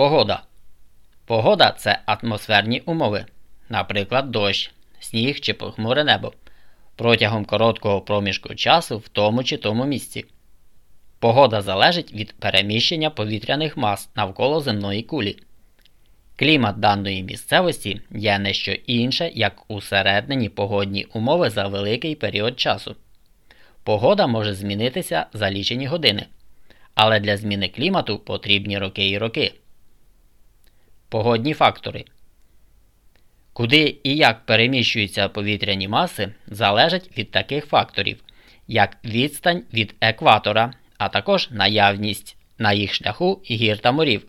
Погода. Погода це атмосферні умови, наприклад, дощ, сніг чи похмуре небо протягом короткого проміжку часу в тому чи тому місці. Погода залежить від переміщення повітряних мас навколо земної кулі. Клімат даної місцевості є не що інше, як усереднені погодні умови за великий період часу. Погода може змінитися за лічені години, але для зміни клімату потрібні роки і роки. Погодні фактори. Куди і як переміщуються повітряні маси, залежить від таких факторів, як відстань від екватора, а також наявність на їх шляху гір та морів.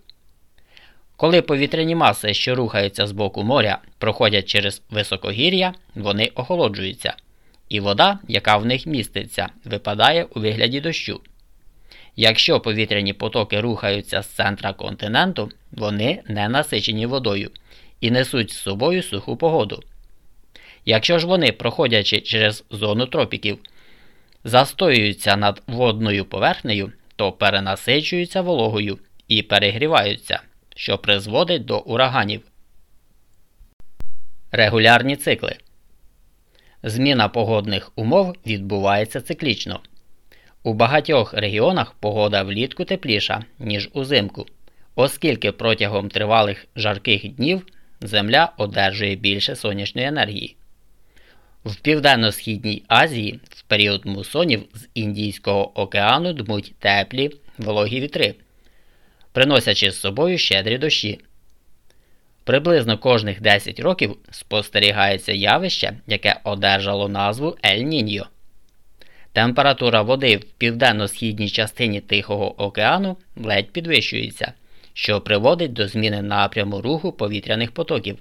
Коли повітряні маси, що рухаються з боку моря, проходять через високогір'я, вони охолоджуються, і вода, яка в них міститься, випадає у вигляді дощу. Якщо повітряні потоки рухаються з центра континенту, вони не насичені водою і несуть з собою суху погоду. Якщо ж вони, проходячи через зону тропіків, застоюються над водною поверхнею, то перенасичуються вологою і перегріваються, що призводить до ураганів. Регулярні цикли Зміна погодних умов відбувається циклічно. У багатьох регіонах погода влітку тепліша, ніж узимку, оскільки протягом тривалих жарких днів Земля одержує більше сонячної енергії. В Південно-Східній Азії в період мусонів з Індійського океану дмуть теплі вологі вітри, приносячи з собою щедрі дощі. Приблизно кожних 10 років спостерігається явище, яке одержало назву Ель-Ніньо. Температура води в південно-східній частині Тихого океану ледь підвищується, що приводить до зміни напряму руху повітряних потоків.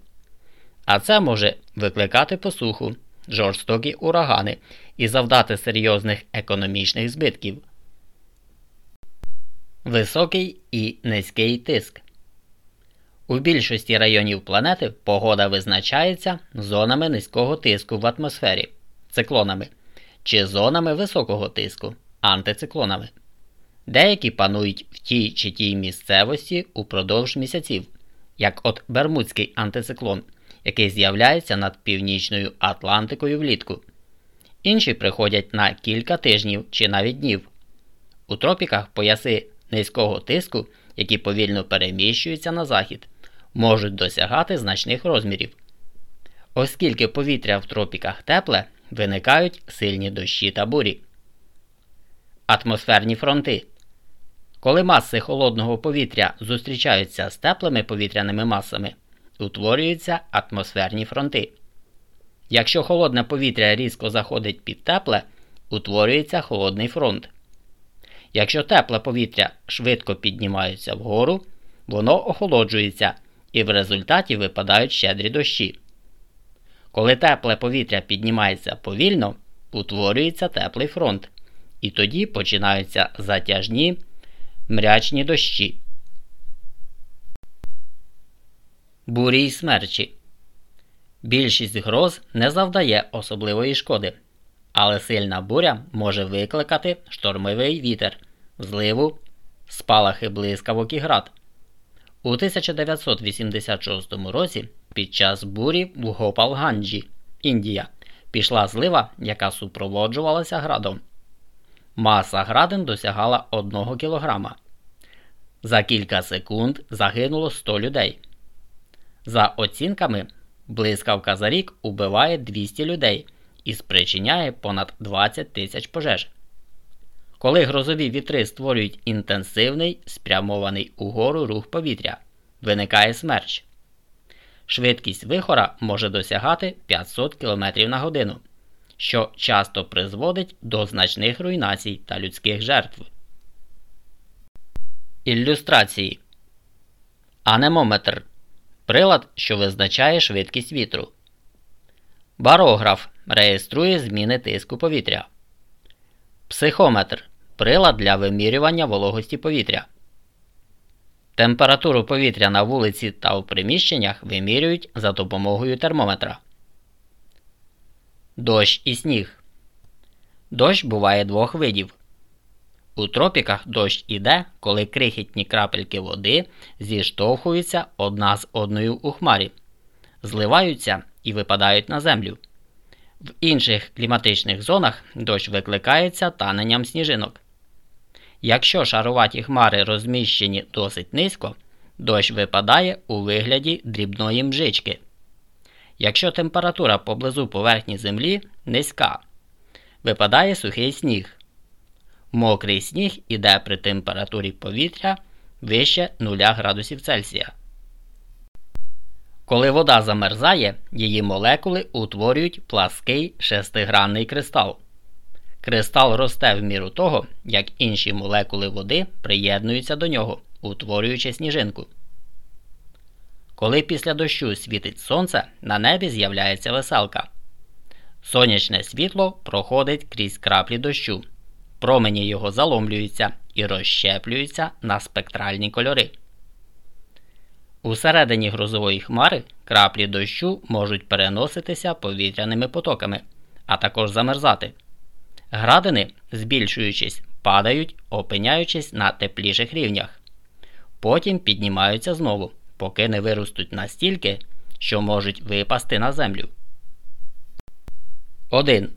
А це може викликати посуху, жорстокі урагани і завдати серйозних економічних збитків. Високий і низький тиск. У більшості районів планети погода визначається зонами низького тиску в атмосфері циклонами чи зонами високого тиску антициклонами. Деякі панують в тій чи тій місцевості упродовж місяців, як от Бермудський антициклон, який з'являється над Північною Атлантикою влітку. Інші приходять на кілька тижнів чи навіть днів. У тропіках пояси низького тиску, які повільно переміщуються на захід, можуть досягати значних розмірів. Оскільки повітря в тропіках тепле, виникають сильні дощі та бурі. Атмосферні фронти. Коли маси холодного повітря зустрічаються з теплими повітряними масами, утворюються атмосферні фронти. Якщо холодне повітря різко заходить під тепле, утворюється холодний фронт. Якщо тепле повітря швидко піднімається вгору, воно охолоджується і в результаті випадають щедрі дощі. Коли тепле повітря піднімається повільно, утворюється теплий фронт, і тоді починаються затяжні мрячні дощі. Бурі й смерчі. Більшість гроз не завдає особливої шкоди, але сильна буря може викликати штормовий вітер, зливу, спалахи блискавок і град. У 1986 році під час бурі в Гопалганджі, Індія, пішла злива, яка супроводжувалася градом. Маса градин досягала 1 кг. За кілька секунд загинуло 100 людей. За оцінками, блискавка за рік убиває 200 людей і спричиняє понад 20 тисяч пожеж. Коли грозові вітри створюють інтенсивний спрямований угору рух повітря, виникає смерч. Швидкість вихора може досягати 500 км на годину що часто призводить до значних руйнацій та людських жертв. Ілюстрації Анемометр прилад, що визначає швидкість вітру. Барограф реєструє зміни тиску повітря. Психометр прилад для вимірювання вологості повітря. Температуру повітря на вулиці та у приміщеннях вимірюють за допомогою термометра. Дощ і сніг. Дощ буває двох видів. У тропіках дощ іде, коли крихітні крапельки води зіштовхуються одна з одною у хмарі, зливаються і випадають на землю. В інших кліматичних зонах дощ викликається таненням сніжинок. Якщо шаруваті хмари розміщені досить низько, дощ випадає у вигляді дрібної мжички. Якщо температура поблизу поверхні землі низька, випадає сухий сніг. Мокрий сніг іде при температурі повітря вище 0 градусів Цельсія. Коли вода замерзає, її молекули утворюють плаский шестигранний кристал. Кристал росте в міру того, як інші молекули води приєднуються до нього, утворюючи сніжинку. Коли після дощу світить сонце, на небі з'являється веселка. Сонячне світло проходить крізь краплі дощу. Промені його заломлюються і розщеплюються на спектральні кольори. Усередині грозової хмари краплі дощу можуть переноситися повітряними потоками, а також замерзати. Градини, збільшуючись, падають, опиняючись на тепліших рівнях. Потім піднімаються знову, поки не виростуть настільки, що можуть випасти на землю. 1.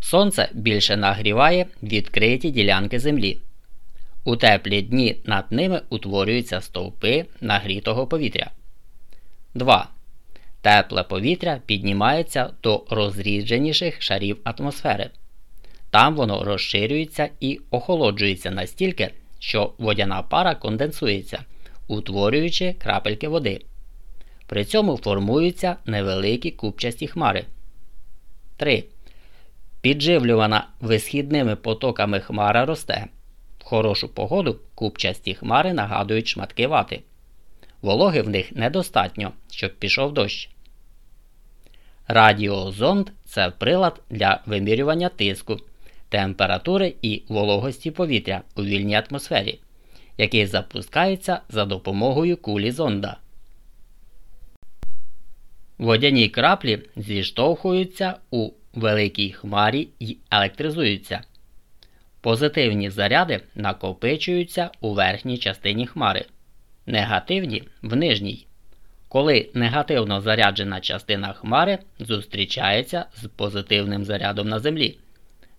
Сонце більше нагріває відкриті ділянки землі. У теплі дні над ними утворюються стовпи нагрітого повітря. 2. Тепле повітря піднімається до розрідженіших шарів атмосфери. Там воно розширюється і охолоджується настільки, що водяна пара конденсується, утворюючи крапельки води. При цьому формуються невеликі купчасті хмари. 3. Підживлювана висхідними потоками хмара росте. В хорошу погоду купчасті хмари нагадують шматки вати. Вологи в них недостатньо, щоб пішов дощ. Радіозонд це прилад для вимірювання тиску, температури і вологості повітря у вільній атмосфері, який запускається за допомогою кулі зонда. Водяні краплі зіштовхуються у великій хмарі й електризуються. Позитивні заряди накопичуються у верхній частині хмари, негативні в нижній. Коли негативно заряджена частина хмари зустрічається з позитивним зарядом на землі,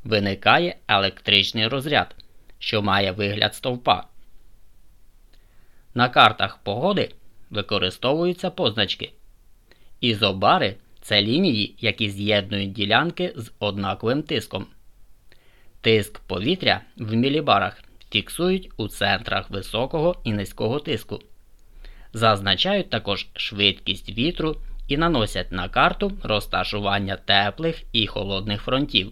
виникає електричний розряд, що має вигляд стовпа. На картах погоди використовуються позначки. Ізобари це лінії, які з'єднують ділянки з однаковим тиском. Тиск повітря в мілібарах фіксують у центрах високого і низького тиску. Зазначають також швидкість вітру і наносять на карту розташування теплих і холодних фронтів.